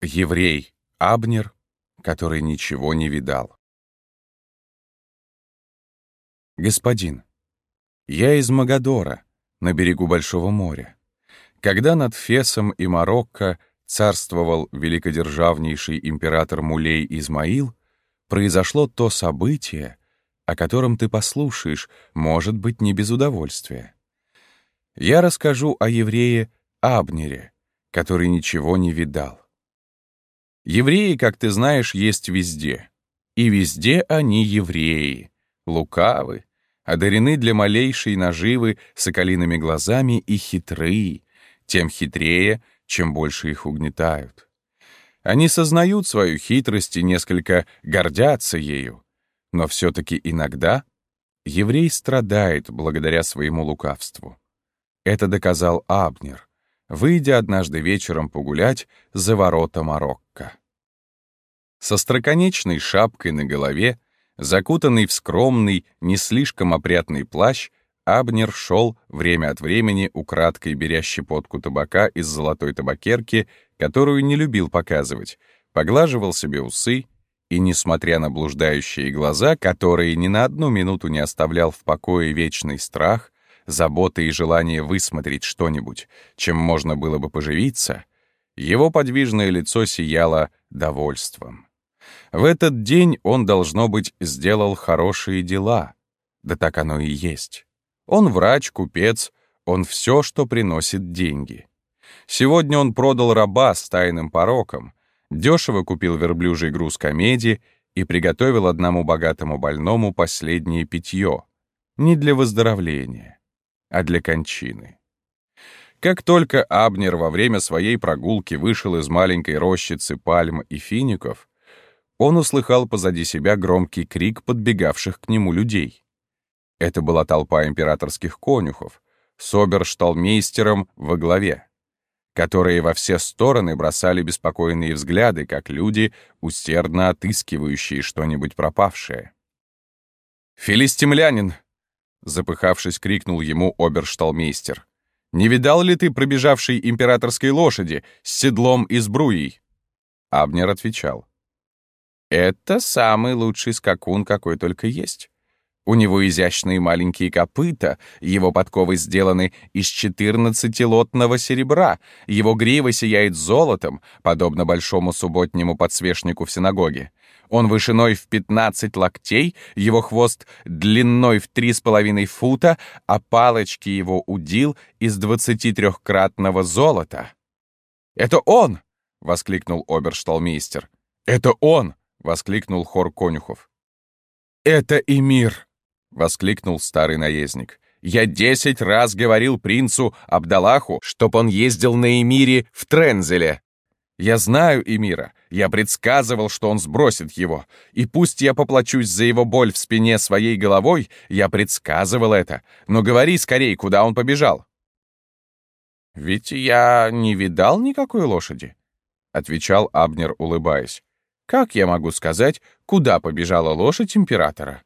Еврей Абнер, который ничего не видал. Господин, я из Магадора, на берегу Большого моря. Когда над Фесом и Марокко царствовал великодержавнейший император Мулей Измаил, произошло то событие, о котором ты послушаешь, может быть, не без удовольствия. Я расскажу о еврее Абнере, который ничего не видал. Евреи, как ты знаешь, есть везде. И везде они евреи, лукавы, одарены для малейшей наживы соколиными глазами и хитры, тем хитрее, чем больше их угнетают. Они сознают свою хитрость и несколько гордятся ею, но все-таки иногда еврей страдает благодаря своему лукавству. Это доказал Абнер, выйдя однажды вечером погулять за ворота Марокко. Со строконечной шапкой на голове, закутанный в скромный, не слишком опрятный плащ, Абнер шел время от времени, украдкой беря щепотку табака из золотой табакерки, которую не любил показывать, поглаживал себе усы и, несмотря на блуждающие глаза, которые ни на одну минуту не оставлял в покое вечный страх, забота и желание высмотреть что-нибудь, чем можно было бы поживиться, его подвижное лицо сияло довольством. В этот день он, должно быть, сделал хорошие дела. Да так оно и есть. Он врач, купец, он все, что приносит деньги. Сегодня он продал раба с тайным пороком, дешево купил верблюжий груз комедии и приготовил одному богатому больному последнее питье. Не для выздоровления, а для кончины. Как только Абнер во время своей прогулки вышел из маленькой рощицы пальм и фиников, он услыхал позади себя громкий крик подбегавших к нему людей. Это была толпа императорских конюхов, с во главе, которые во все стороны бросали беспокойные взгляды, как люди, усердно отыскивающие что-нибудь пропавшее. «Филистимлянин!» Запыхавшись, крикнул ему обершталмейстер. «Не видал ли ты пробежавшей императорской лошади с седлом и сбруей?» Абнер отвечал. «Это самый лучший скакун, какой только есть. У него изящные маленькие копыта, его подковы сделаны из четырнадцатилотного серебра, его грива сияет золотом, подобно большому субботнему подсвечнику в синагоге. Он вышиной в 15 локтей, его хвост длиной в три с половиной фута, а палочки его удил из 23-кратного золота. «Это он!» — воскликнул обершталмейстер. «Это он!» — воскликнул хор конюхов. «Это Эмир!» — воскликнул старый наездник. «Я десять раз говорил принцу Абдалаху, чтоб он ездил на Эмире в Трензеле. Я знаю Эмира, я предсказывал, что он сбросит его, и пусть я поплачусь за его боль в спине своей головой, я предсказывал это, но говори скорее, куда он побежал». «Ведь я не видал никакой лошади», — отвечал Абнер, улыбаясь. «Как я могу сказать, куда побежала лошадь императора?»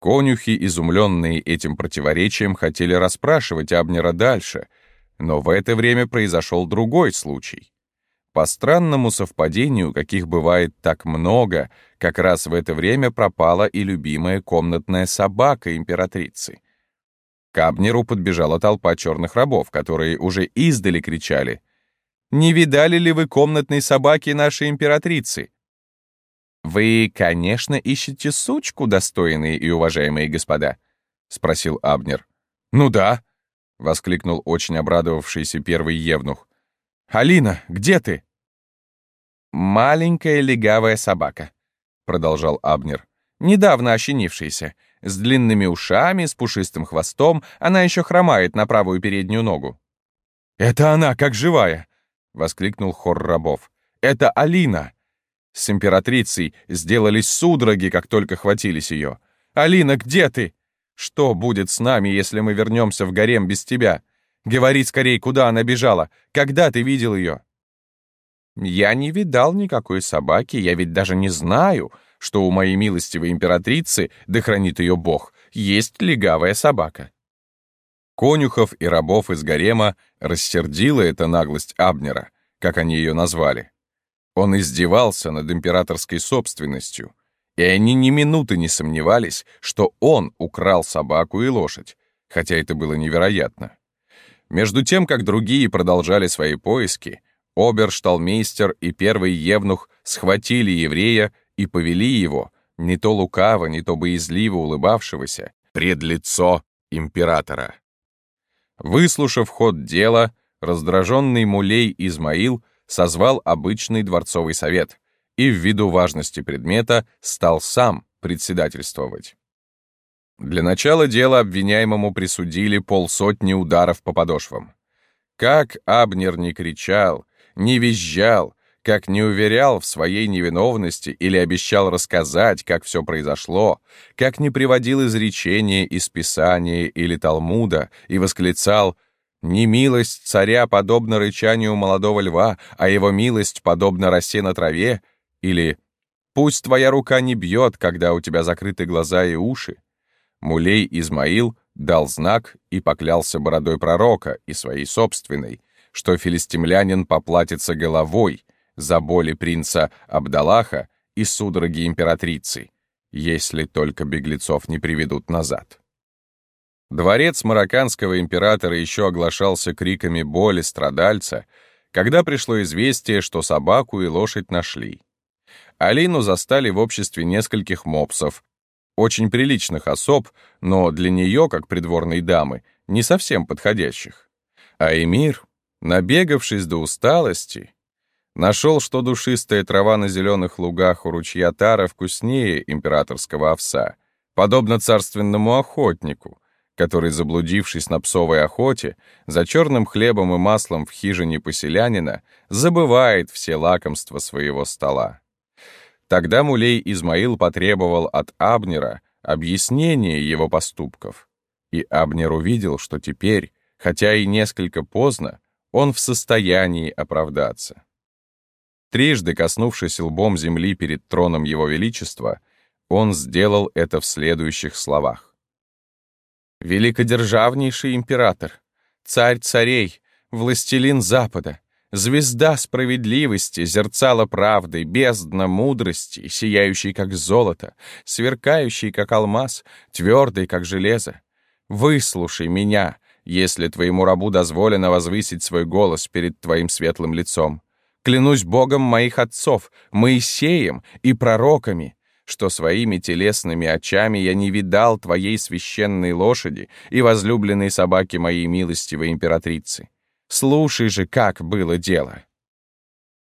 Конюхи, изумленные этим противоречием, хотели расспрашивать Абнера дальше, но в это время произошел другой случай. По странному совпадению, каких бывает так много, как раз в это время пропала и любимая комнатная собака императрицы. К Абнеру подбежала толпа черных рабов, которые уже издали кричали «Не видали ли вы комнатной собаки нашей императрицы?» «Вы, конечно, ищете сучку, достойные и уважаемые господа?» — спросил Абнер. «Ну да», — воскликнул очень обрадовавшийся первый евнух. «Алина, где ты?» «Маленькая легавая собака», — продолжал Абнер. «Недавно ощенившаяся, с длинными ушами, с пушистым хвостом, она еще хромает на правую переднюю ногу». «Это она, как живая!» — воскликнул хор рабов. «Это Алина!» С императрицей сделались судороги, как только хватились ее. «Алина, где ты? Что будет с нами, если мы вернемся в гарем без тебя? Говори скорее, куда она бежала, когда ты видел ее?» Я не видал никакой собаки, я ведь даже не знаю, что у моей милостивой императрицы, да хранит ее бог, есть легавая собака. Конюхов и рабов из гарема рассердила эта наглость Абнера, как они ее назвали. Он издевался над императорской собственностью, и они ни минуты не сомневались, что он украл собаку и лошадь, хотя это было невероятно. Между тем, как другие продолжали свои поиски, обершталмейстер и первый евнух схватили еврея и повели его, не то лукаво, не то боязливо улыбавшегося, пред лицо императора. Выслушав ход дела, раздраженный мулей Измаил созвал обычный дворцовый совет и ввиду важности предмета стал сам председательствовать. Для начала дела обвиняемому присудили полсотни ударов по подошвам. Как Абнер не кричал, не визжал, как не уверял в своей невиновности или обещал рассказать, как все произошло, как не приводил изречения из Писания или Талмуда и восклицал «Не милость царя подобна рычанию молодого льва, а его милость подобна росе на траве» или «Пусть твоя рука не бьет, когда у тебя закрыты глаза и уши». Мулей Измаил дал знак и поклялся бородой пророка и своей собственной, что филистимлянин поплатится головой — за боли принца Абдалаха и судороги императрицы, если только беглецов не приведут назад. Дворец марокканского императора еще оглашался криками боли страдальца, когда пришло известие, что собаку и лошадь нашли. Алину застали в обществе нескольких мопсов, очень приличных особ, но для нее, как придворной дамы, не совсем подходящих. А эмир, набегавшись до усталости, Нашел, что душистая трава на зеленых лугах у ручья Тара вкуснее императорского овса, подобно царственному охотнику, который, заблудившись на псовой охоте, за черным хлебом и маслом в хижине поселянина, забывает все лакомства своего стола. Тогда Мулей Измаил потребовал от Абнера объяснения его поступков, и Абнер увидел, что теперь, хотя и несколько поздно, он в состоянии оправдаться. Трижды коснувшись лбом земли перед троном Его Величества, он сделал это в следующих словах. «Великодержавнейший император, царь царей, властелин Запада, звезда справедливости, зерцало правды, бездна мудрости, сияющий как золото, сверкающий как алмаз, твердый как железо. Выслушай меня, если твоему рабу дозволено возвысить свой голос перед твоим светлым лицом. Клянусь Богом моих отцов, Моисеем и пророками, что своими телесными очами я не видал твоей священной лошади и возлюбленной собаки моей милостивой императрицы. Слушай же, как было дело.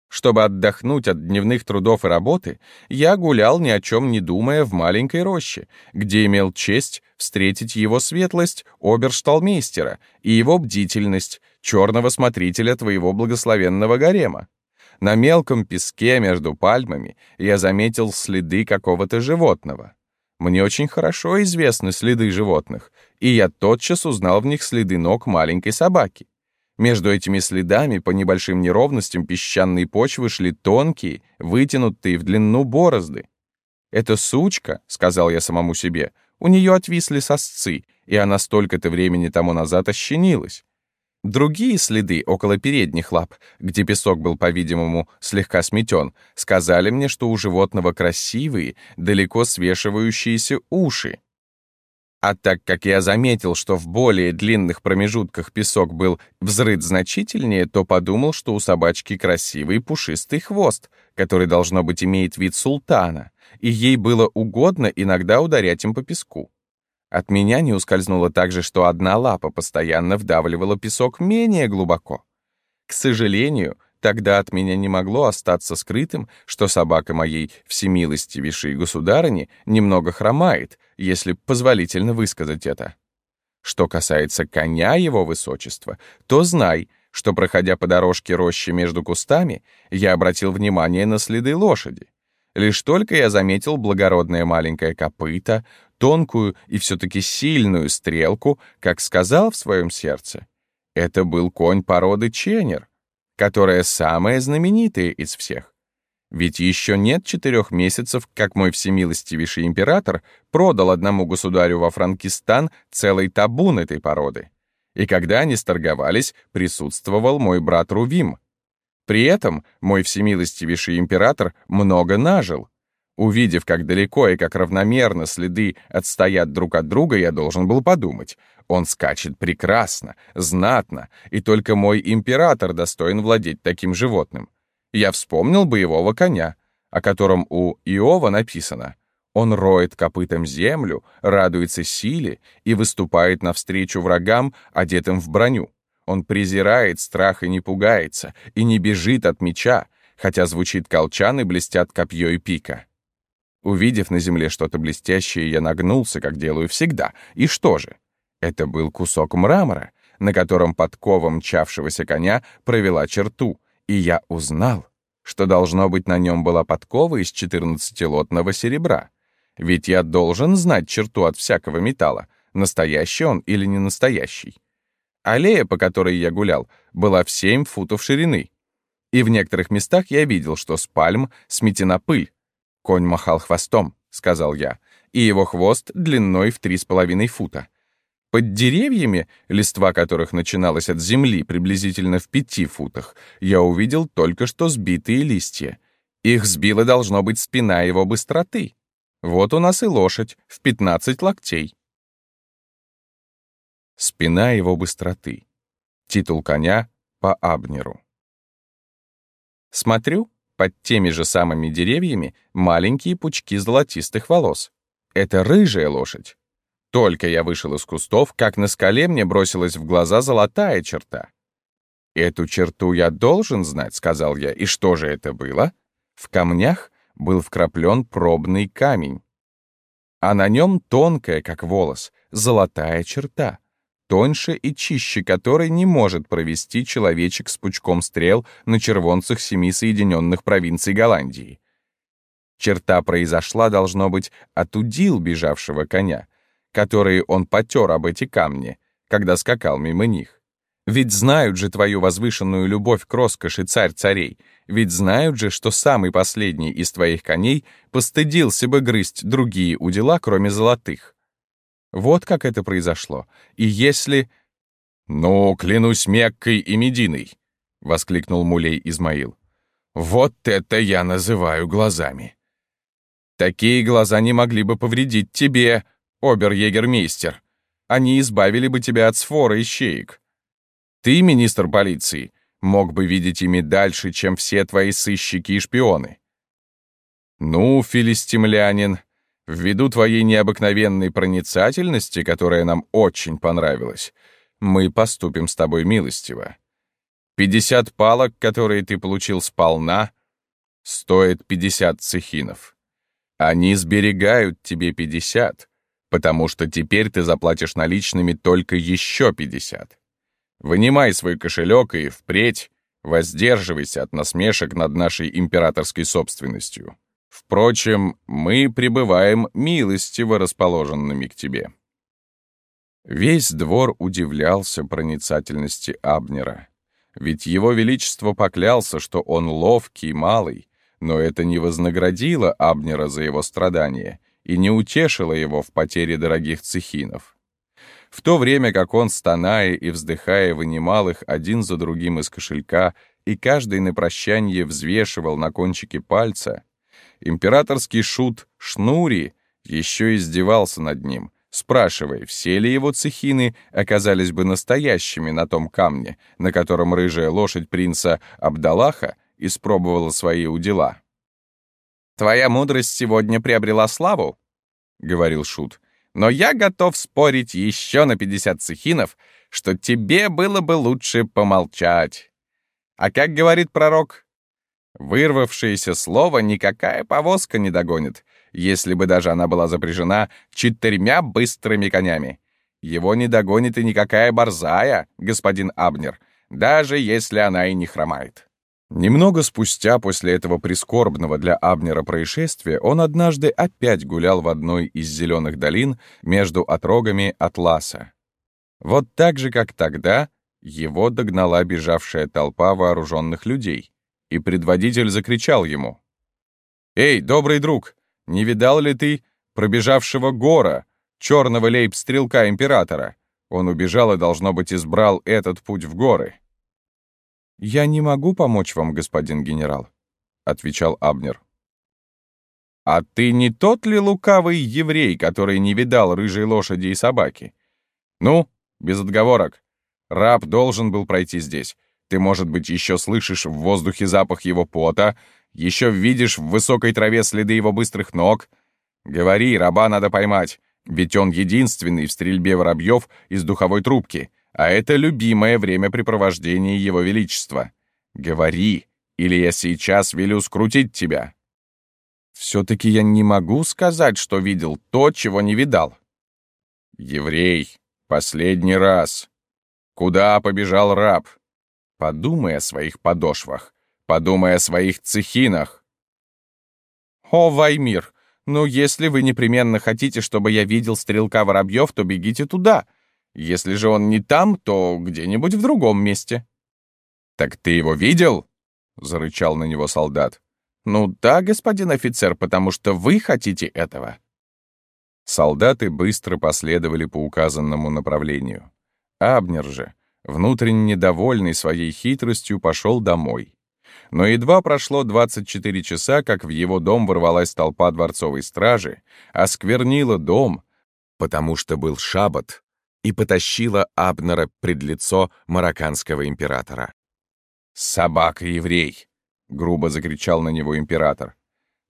Чтобы отдохнуть от дневных трудов и работы, я гулял ни о чем не думая в маленькой роще, где имел честь встретить его светлость обершталмейстера и его бдительность, черного смотрителя твоего благословенного гарема. На мелком песке между пальмами я заметил следы какого-то животного. Мне очень хорошо известны следы животных, и я тотчас узнал в них следы ног маленькой собаки. Между этими следами по небольшим неровностям песчаной почвы шли тонкие, вытянутые в длину борозды. «Это сучка», — сказал я самому себе, — «у нее отвисли сосцы, и она столько-то времени тому назад ощенилась. Другие следы около передних лап, где песок был, по-видимому, слегка сметен, сказали мне, что у животного красивые, далеко свешивающиеся уши. А так как я заметил, что в более длинных промежутках песок был взрыт значительнее, то подумал, что у собачки красивый пушистый хвост, который, должно быть, имеет вид султана, и ей было угодно иногда ударять им по песку. От меня не ускользнуло также, что одна лапа постоянно вдавливала песок менее глубоко. К сожалению, тогда от меня не могло остаться скрытым, что собака моей всемилостивейшей государыни немного хромает, если позволительно высказать это. Что касается коня его высочества, то знай, что, проходя по дорожке рощи между кустами, я обратил внимание на следы лошади. Лишь только я заметил благородное маленькое копыто, тонкую и все-таки сильную стрелку, как сказал в своем сердце. Это был конь породы Ченнер, которая самая знаменитая из всех. Ведь еще нет четырех месяцев, как мой всемилостивейший император продал одному государю во Франкистан целый табун этой породы. И когда они сторговались, присутствовал мой брат Рувим. При этом мой всемилостивейший император много нажил. Увидев, как далеко и как равномерно следы отстоят друг от друга, я должен был подумать. Он скачет прекрасно, знатно, и только мой император достоин владеть таким животным. Я вспомнил боевого коня, о котором у Иова написано «Он роет копытом землю, радуется силе и выступает навстречу врагам, одетым в броню. Он презирает страх и не пугается, и не бежит от меча, хотя звучит колчан и блестят копье и пика». Увидев на земле что-то блестящее, я нагнулся, как делаю всегда. И что же? Это был кусок мрамора, на котором подкова мчавшегося коня провела черту, и я узнал, что должно быть на нем была подкова из 14-лотного серебра. Ведь я должен знать черту от всякого металла, настоящий он или не настоящий. Аллея, по которой я гулял, была в 7 футов ширины. И в некоторых местах я видел, что с пальм сметена пыль, «Конь махал хвостом», — сказал я, «и его хвост длиной в три с половиной фута. Под деревьями, листва которых начиналась от земли приблизительно в пяти футах, я увидел только что сбитые листья. Их сбила должно быть спина его быстроты. Вот у нас и лошадь в пятнадцать локтей. Спина его быстроты. Титул коня по Абнеру. Смотрю, под теми же самыми деревьями маленькие пучки золотистых волос. Это рыжая лошадь. Только я вышел из кустов, как на скале мне бросилась в глаза золотая черта. «Эту черту я должен знать», — сказал я. «И что же это было?» В камнях был вкраплен пробный камень, а на нем тонкая, как волос, золотая черта тоньше и чище которой не может провести человечек с пучком стрел на червонцах семи Соединенных провинций Голландии. Черта произошла, должно быть, от удил бежавшего коня, которые он потер об эти камни, когда скакал мимо них. Ведь знают же твою возвышенную любовь к роскоши царь царей, ведь знают же, что самый последний из твоих коней постыдился бы грызть другие удила, кроме золотых. Вот как это произошло. И если... «Ну, клянусь Меккой и Мединой!» — воскликнул Мулей Измаил. «Вот это я называю глазами!» «Такие глаза не могли бы повредить тебе, обер-егермейстер. Они избавили бы тебя от сфора и щеек. Ты, министр полиции, мог бы видеть ими дальше, чем все твои сыщики и шпионы. Ну, филистимлянин, Ввиду твоей необыкновенной проницательности, которая нам очень понравилась, мы поступим с тобой милостиво. Пятьдесят палок, которые ты получил сполна, стоят пятьдесят цехинов. Они сберегают тебе пятьдесят, потому что теперь ты заплатишь наличными только еще пятьдесят. Вынимай свой кошелек и впредь воздерживайся от насмешек над нашей императорской собственностью. Впрочем, мы пребываем милостиво расположенными к тебе». Весь двор удивлялся проницательности Абнера. Ведь его величество поклялся, что он ловкий малый, но это не вознаградило Абнера за его страдания и не утешило его в потере дорогих цехинов. В то время как он, стоная и вздыхая, вынимал их один за другим из кошелька и каждый на прощание взвешивал на кончике пальца, Императорский шут Шнури еще издевался над ним, спрашивая, все ли его цехины оказались бы настоящими на том камне, на котором рыжая лошадь принца Абдалаха испробовала свои удила. «Твоя мудрость сегодня приобрела славу», — говорил Шут, «но я готов спорить еще на 50 цехинов, что тебе было бы лучше помолчать. А как говорит пророк, Вырвавшееся слово никакая повозка не догонит, если бы даже она была запряжена четырьмя быстрыми конями. Его не догонит и никакая борзая, господин Абнер, даже если она и не хромает. Немного спустя после этого прискорбного для Абнера происшествия он однажды опять гулял в одной из зеленых долин между отрогами Атласа. Вот так же, как тогда, его догнала бежавшая толпа вооруженных людей и предводитель закричал ему. «Эй, добрый друг, не видал ли ты пробежавшего гора, черного лейб-стрелка императора? Он убежал и, должно быть, избрал этот путь в горы». «Я не могу помочь вам, господин генерал», — отвечал Абнер. «А ты не тот ли лукавый еврей, который не видал рыжей лошади и собаки? Ну, без отговорок. Раб должен был пройти здесь. Ты, может быть, еще слышишь в воздухе запах его пота, еще видишь в высокой траве следы его быстрых ног. Говори, раба надо поймать, ведь он единственный в стрельбе воробьев из духовой трубки, а это любимое времяпрепровождение его величества. Говори, или я сейчас велю скрутить тебя. Все-таки я не могу сказать, что видел то, чего не видал. Еврей, последний раз. Куда побежал раб? Подумай о своих подошвах. Подумай о своих цехинах. О, Ваймир, ну если вы непременно хотите, чтобы я видел стрелка воробьев, то бегите туда. Если же он не там, то где-нибудь в другом месте. Так ты его видел? Зарычал на него солдат. Ну да, господин офицер, потому что вы хотите этого. Солдаты быстро последовали по указанному направлению. Абнер же, внутренне недовольный своей хитростью, пошел домой. Но едва прошло 24 часа, как в его дом ворвалась толпа дворцовой стражи, осквернила дом, потому что был шаббат, и потащила Абнера пред лицо марокканского императора. «Собака-еврей!» — грубо закричал на него император.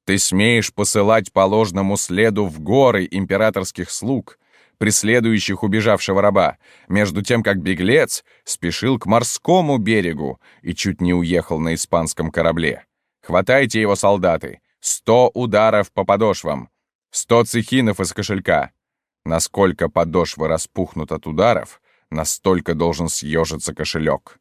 «Ты смеешь посылать по ложному следу в горы императорских слуг, преследующих убежавшего раба, между тем как беглец спешил к морскому берегу и чуть не уехал на испанском корабле. Хватайте его, солдаты! Сто ударов по подошвам! Сто цехинов из кошелька! Насколько подошвы распухнут от ударов, настолько должен съежиться кошелек.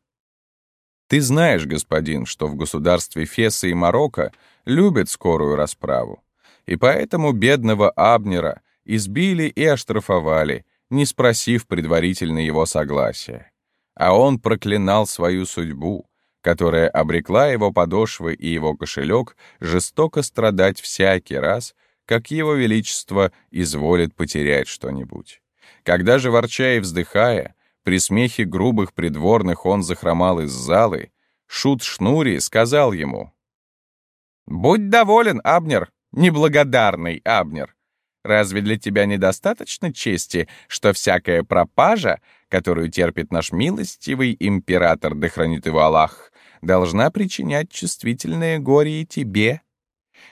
Ты знаешь, господин, что в государстве Феса и Марокко любят скорую расправу. И поэтому бедного Абнера — избили и оштрафовали, не спросив предварительно его согласия. А он проклинал свою судьбу, которая обрекла его подошвы и его кошелек жестоко страдать всякий раз, как его величество изволит потерять что-нибудь. Когда же, ворча и вздыхая, при смехе грубых придворных он захромал из залы, шут Шнури сказал ему, «Будь доволен, Абнер, неблагодарный Абнер. Разве для тебя недостаточно чести, что всякая пропажа, которую терпит наш милостивый император, да хранит его Аллах, должна причинять чувствительное горе и тебе?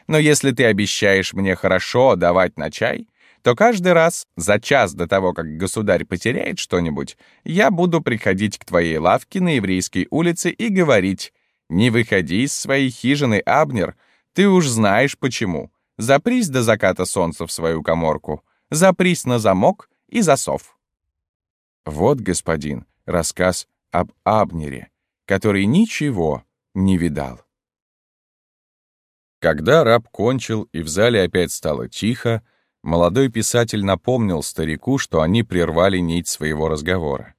Но если ты обещаешь мне хорошо давать на чай, то каждый раз, за час до того, как государь потеряет что-нибудь, я буду приходить к твоей лавке на еврейской улице и говорить «Не выходи из своей хижины, Абнер, ты уж знаешь почему». Запрись до заката солнца в свою коморку. Запрись на замок и засов. Вот, господин, рассказ об Абнере, который ничего не видал. Когда раб кончил и в зале опять стало тихо, молодой писатель напомнил старику, что они прервали нить своего разговора,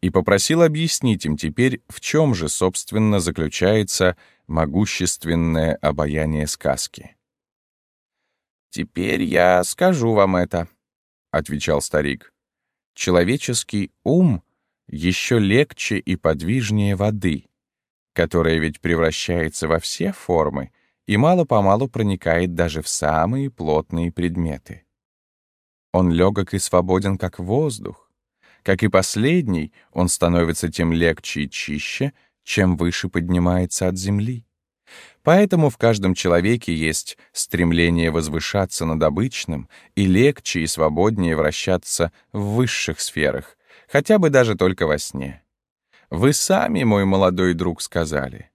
и попросил объяснить им теперь, в чем же, собственно, заключается могущественное обаяние сказки. «Теперь я скажу вам это», — отвечал старик. «Человеческий ум еще легче и подвижнее воды, которая ведь превращается во все формы и мало-помалу проникает даже в самые плотные предметы. Он легок и свободен, как воздух. Как и последний, он становится тем легче и чище, чем выше поднимается от земли. Поэтому в каждом человеке есть стремление возвышаться над обычным и легче и свободнее вращаться в высших сферах, хотя бы даже только во сне. Вы сами, мой молодой друг, сказали.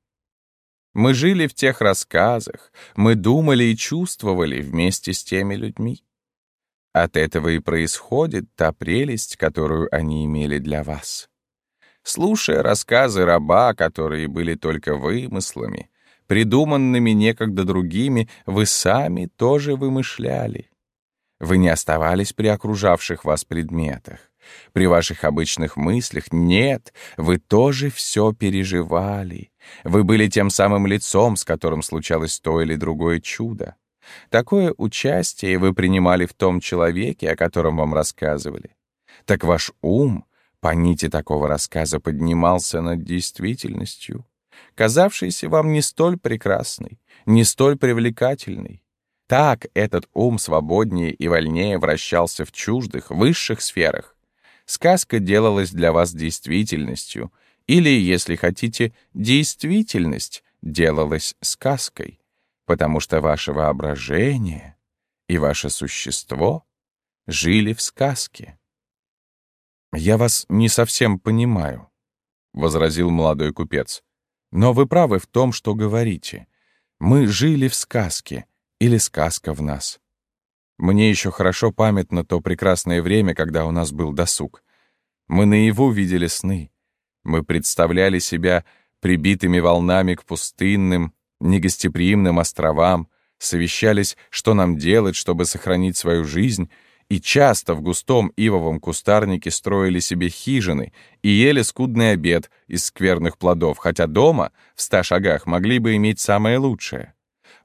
Мы жили в тех рассказах, мы думали и чувствовали вместе с теми людьми. От этого и происходит та прелесть, которую они имели для вас. Слушая рассказы раба, которые были только вымыслами, придуманными некогда другими, вы сами тоже вымышляли. Вы не оставались при окружавших вас предметах. При ваших обычных мыслях нет, вы тоже все переживали. Вы были тем самым лицом, с которым случалось то или другое чудо. Такое участие вы принимали в том человеке, о котором вам рассказывали. Так ваш ум по нити такого рассказа поднимался над действительностью — казавшейся вам не столь прекрасной, не столь привлекательной. Так этот ум свободнее и вольнее вращался в чуждых, высших сферах. Сказка делалась для вас действительностью, или, если хотите, действительность делалась сказкой, потому что ваше воображение и ваше существо жили в сказке. «Я вас не совсем понимаю», — возразил молодой купец. «Но вы правы в том, что говорите. Мы жили в сказке, или сказка в нас. Мне еще хорошо памятно то прекрасное время, когда у нас был досуг. Мы наяву видели сны. Мы представляли себя прибитыми волнами к пустынным, негостеприимным островам, совещались, что нам делать, чтобы сохранить свою жизнь, и часто в густом ивовом кустарнике строили себе хижины и ели скудный обед из скверных плодов, хотя дома, в ста шагах, могли бы иметь самое лучшее.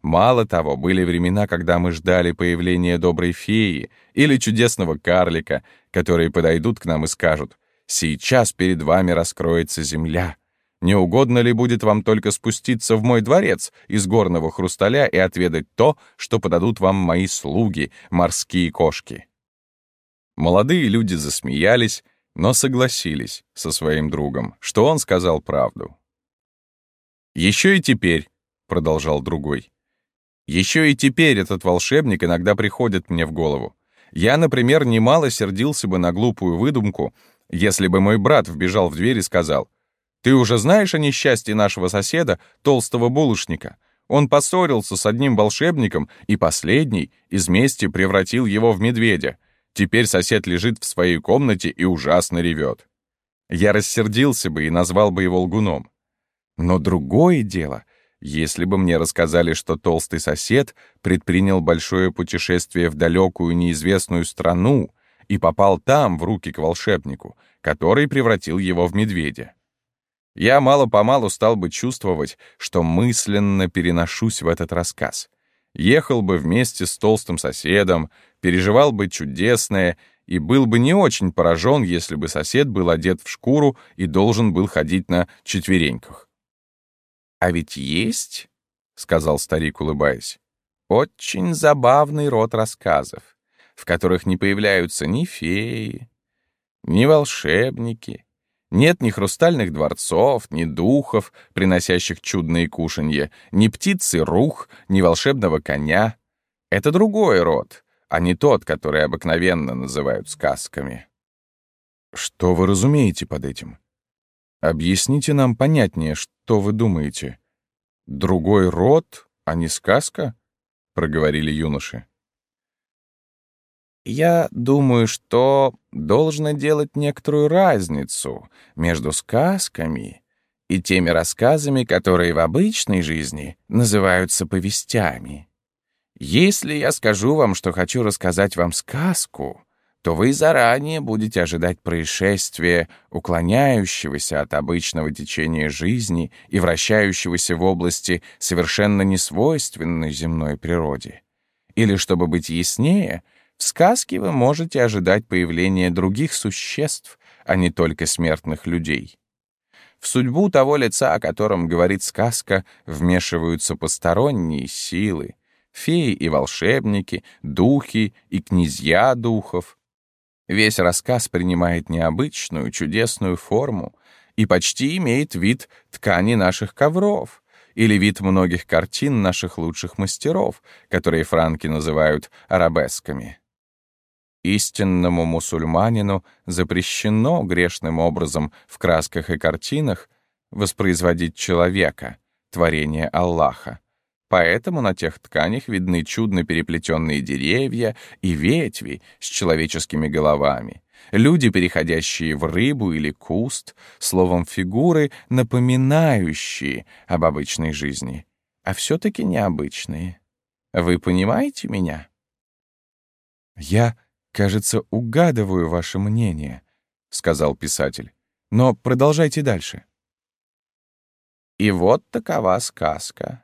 Мало того, были времена, когда мы ждали появления доброй феи или чудесного карлика, которые подойдут к нам и скажут «Сейчас перед вами раскроется земля». Не угодно ли будет вам только спуститься в мой дворец из горного хрусталя и отведать то, что подадут вам мои слуги, морские кошки?» Молодые люди засмеялись, но согласились со своим другом, что он сказал правду. «Еще и теперь», — продолжал другой, еще и теперь этот волшебник иногда приходит мне в голову. Я, например, немало сердился бы на глупую выдумку, если бы мой брат вбежал в дверь и сказал, «Ты уже знаешь о несчастье нашего соседа, толстого булочника? Он поссорился с одним волшебником, и последний из мести превратил его в медведя. Теперь сосед лежит в своей комнате и ужасно ревет». Я рассердился бы и назвал бы его лгуном. Но другое дело — если бы мне рассказали, что толстый сосед предпринял большое путешествие в далекую неизвестную страну и попал там в руки к волшебнику, который превратил его в медведя. Я мало-помалу стал бы чувствовать, что мысленно переношусь в этот рассказ. Ехал бы вместе с толстым соседом, переживал бы чудесное и был бы не очень поражен, если бы сосед был одет в шкуру и должен был ходить на четвереньках. «А ведь есть, — сказал старик, улыбаясь, — очень забавный род рассказов, в которых не появляются ни феи, ни волшебники, нет ни хрустальных дворцов, ни духов, приносящих чудные кушанья, ни птицы рух, ни волшебного коня. Это другой род, а не тот, который обыкновенно называют сказками. Что вы разумеете под этим? Объясните нам понятнее, что вы думаете. Другой род, а не сказка? Проговорили юноши. Я думаю, что должно делать некоторую разницу между сказками и теми рассказами, которые в обычной жизни называются повестями. Если я скажу вам, что хочу рассказать вам сказку, то вы заранее будете ожидать происшествия, уклоняющегося от обычного течения жизни и вращающегося в области совершенно несвойственной земной природе. Или, чтобы быть яснее, в сказке вы можете ожидать появления других существ, а не только смертных людей. В судьбу того лица, о котором говорит сказка, вмешиваются посторонние силы, феи и волшебники, духи и князья духов, Весь рассказ принимает необычную, чудесную форму и почти имеет вид ткани наших ковров или вид многих картин наших лучших мастеров, которые франки называют арабесками. Истинному мусульманину запрещено грешным образом в красках и картинах воспроизводить человека, творение Аллаха, Поэтому на тех тканях видны чудно переплетенные деревья и ветви с человеческими головами, люди, переходящие в рыбу или куст, словом, фигуры, напоминающие об обычной жизни, а все-таки необычные. Вы понимаете меня? «Я, кажется, угадываю ваше мнение», — сказал писатель. «Но продолжайте дальше». И вот такова сказка.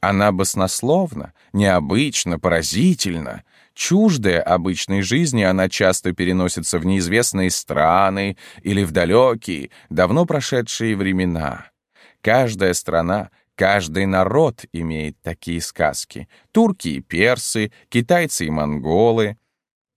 Она баснословна, необычна, поразительна. Чуждая обычной жизни, она часто переносится в неизвестные страны или в далекие, давно прошедшие времена. Каждая страна, каждый народ имеет такие сказки. Турки и персы, китайцы и монголы.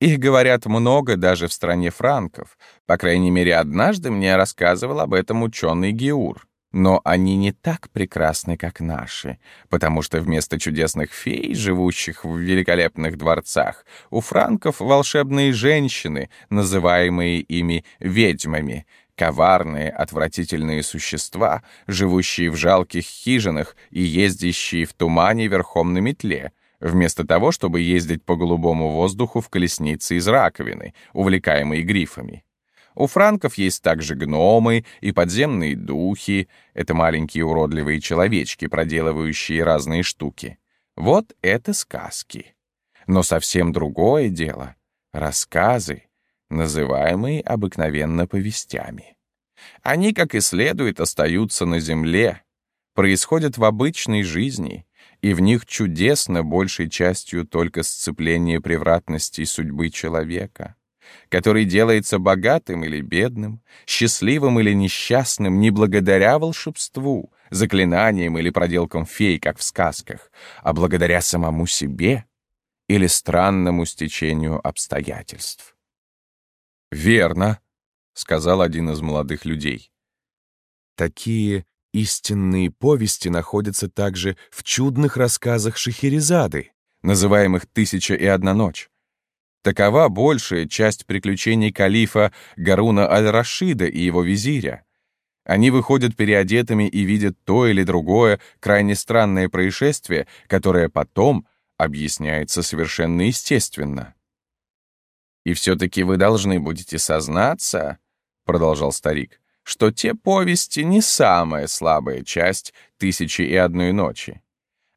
Их говорят много даже в стране франков. По крайней мере, однажды мне рассказывал об этом ученый Геур. Но они не так прекрасны, как наши, потому что вместо чудесных фей, живущих в великолепных дворцах, у франков волшебные женщины, называемые ими ведьмами, коварные, отвратительные существа, живущие в жалких хижинах и ездящие в тумане верхом на метле, вместо того, чтобы ездить по голубому воздуху в колеснице из раковины, увлекаемой грифами. У франков есть также гномы и подземные духи. Это маленькие уродливые человечки, проделывающие разные штуки. Вот это сказки. Но совсем другое дело — рассказы, называемые обыкновенно повестями. Они, как и следует, остаются на земле, происходят в обычной жизни, и в них чудесно большей частью только сцепление превратностей судьбы человека который делается богатым или бедным, счастливым или несчастным не благодаря волшебству, заклинаниям или проделкам фей, как в сказках, а благодаря самому себе или странному стечению обстоятельств. «Верно», — сказал один из молодых людей. «Такие истинные повести находятся также в чудных рассказах Шахерезады, называемых «Тысяча и одна ночь». Такова большая часть приключений калифа Гаруна аль-Рашида и его визиря. Они выходят переодетыми и видят то или другое крайне странное происшествие, которое потом объясняется совершенно естественно. «И все-таки вы должны будете сознаться», — продолжал старик, «что те повести не самая слабая часть «Тысячи и одной ночи».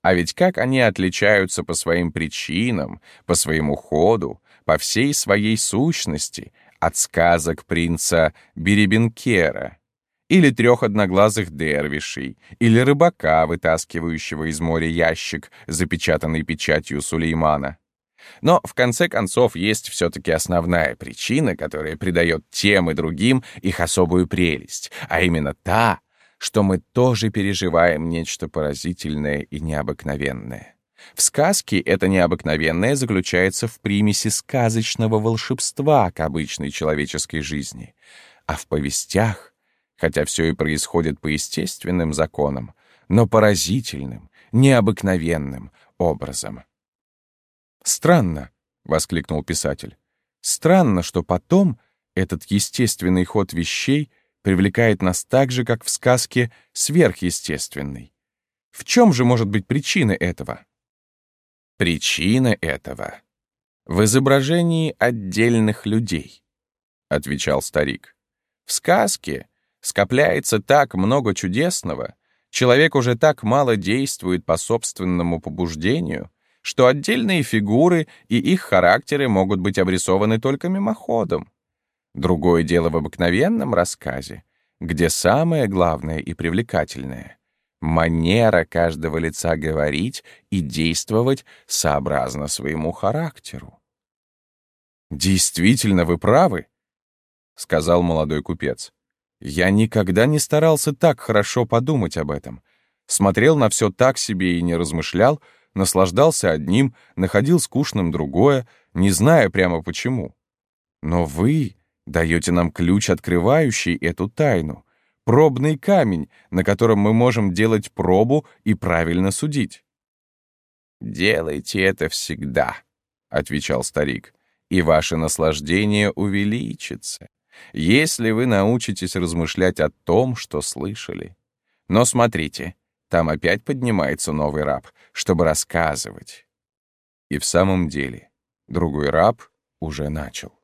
А ведь как они отличаются по своим причинам, по своему ходу, по всей своей сущности от сказок принца Беребенкера или трех одноглазых дервишей, или рыбака, вытаскивающего из моря ящик, запечатанный печатью Сулеймана. Но, в конце концов, есть все-таки основная причина, которая придает тем и другим их особую прелесть, а именно та, что мы тоже переживаем нечто поразительное и необыкновенное. В сказке это необыкновенное заключается в примеси сказочного волшебства к обычной человеческой жизни. А в повестях, хотя все и происходит по естественным законам, но поразительным, необыкновенным образом. «Странно», — воскликнул писатель, «странно, что потом этот естественный ход вещей привлекает нас так же, как в сказке сверхъестественный. В чем же может быть причина этого?» Причина этого в изображении отдельных людей, отвечал старик. В сказке скопляется так много чудесного, человек уже так мало действует по собственному побуждению, что отдельные фигуры и их характеры могут быть обрисованы только мимоходом. Другое дело в обыкновенном рассказе, где самое главное и привлекательное манера каждого лица говорить и действовать сообразно своему характеру. «Действительно, вы правы», — сказал молодой купец. «Я никогда не старался так хорошо подумать об этом. Смотрел на все так себе и не размышлял, наслаждался одним, находил скучным другое, не зная прямо почему. Но вы даете нам ключ, открывающий эту тайну пробный камень, на котором мы можем делать пробу и правильно судить. «Делайте это всегда», — отвечал старик, «и ваше наслаждение увеличится, если вы научитесь размышлять о том, что слышали. Но смотрите, там опять поднимается новый раб, чтобы рассказывать». И в самом деле другой раб уже начал.